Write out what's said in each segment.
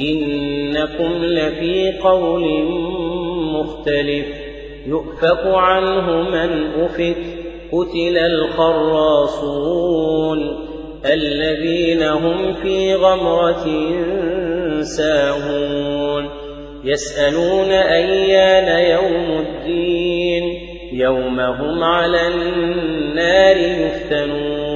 إنكم لفي قول مختلف. يؤفك عنه من أفك. قتل الخراصون. الذين هم في غمرة ساهون. يسألون أيان يوم الدين. يوم هم على النار يفتنون.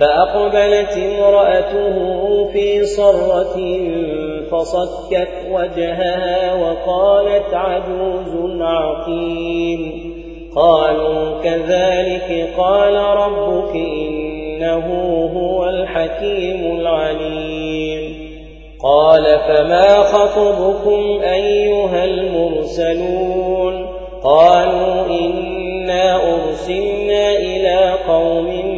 فأقبلت امرأته في صرة فصكت وجهها وقالت عجوز عقيم. قالوا كذلك قال ربك إنه هو الحكيم العليم. قال فما خطبكم أيها المرسلون؟ قالوا إنا أرسلنا إلى قوم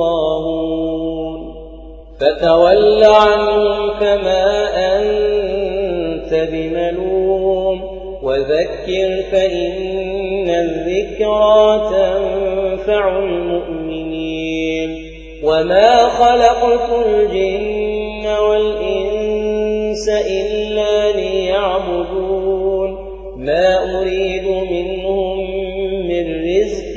طاغون فتول عنهم فما أنت بملوم. وذكر فإن الذكرى تنفع المؤمنين. وما خلقت الجن والإنس إلا ليعبدون. ما أريد منهم من رزق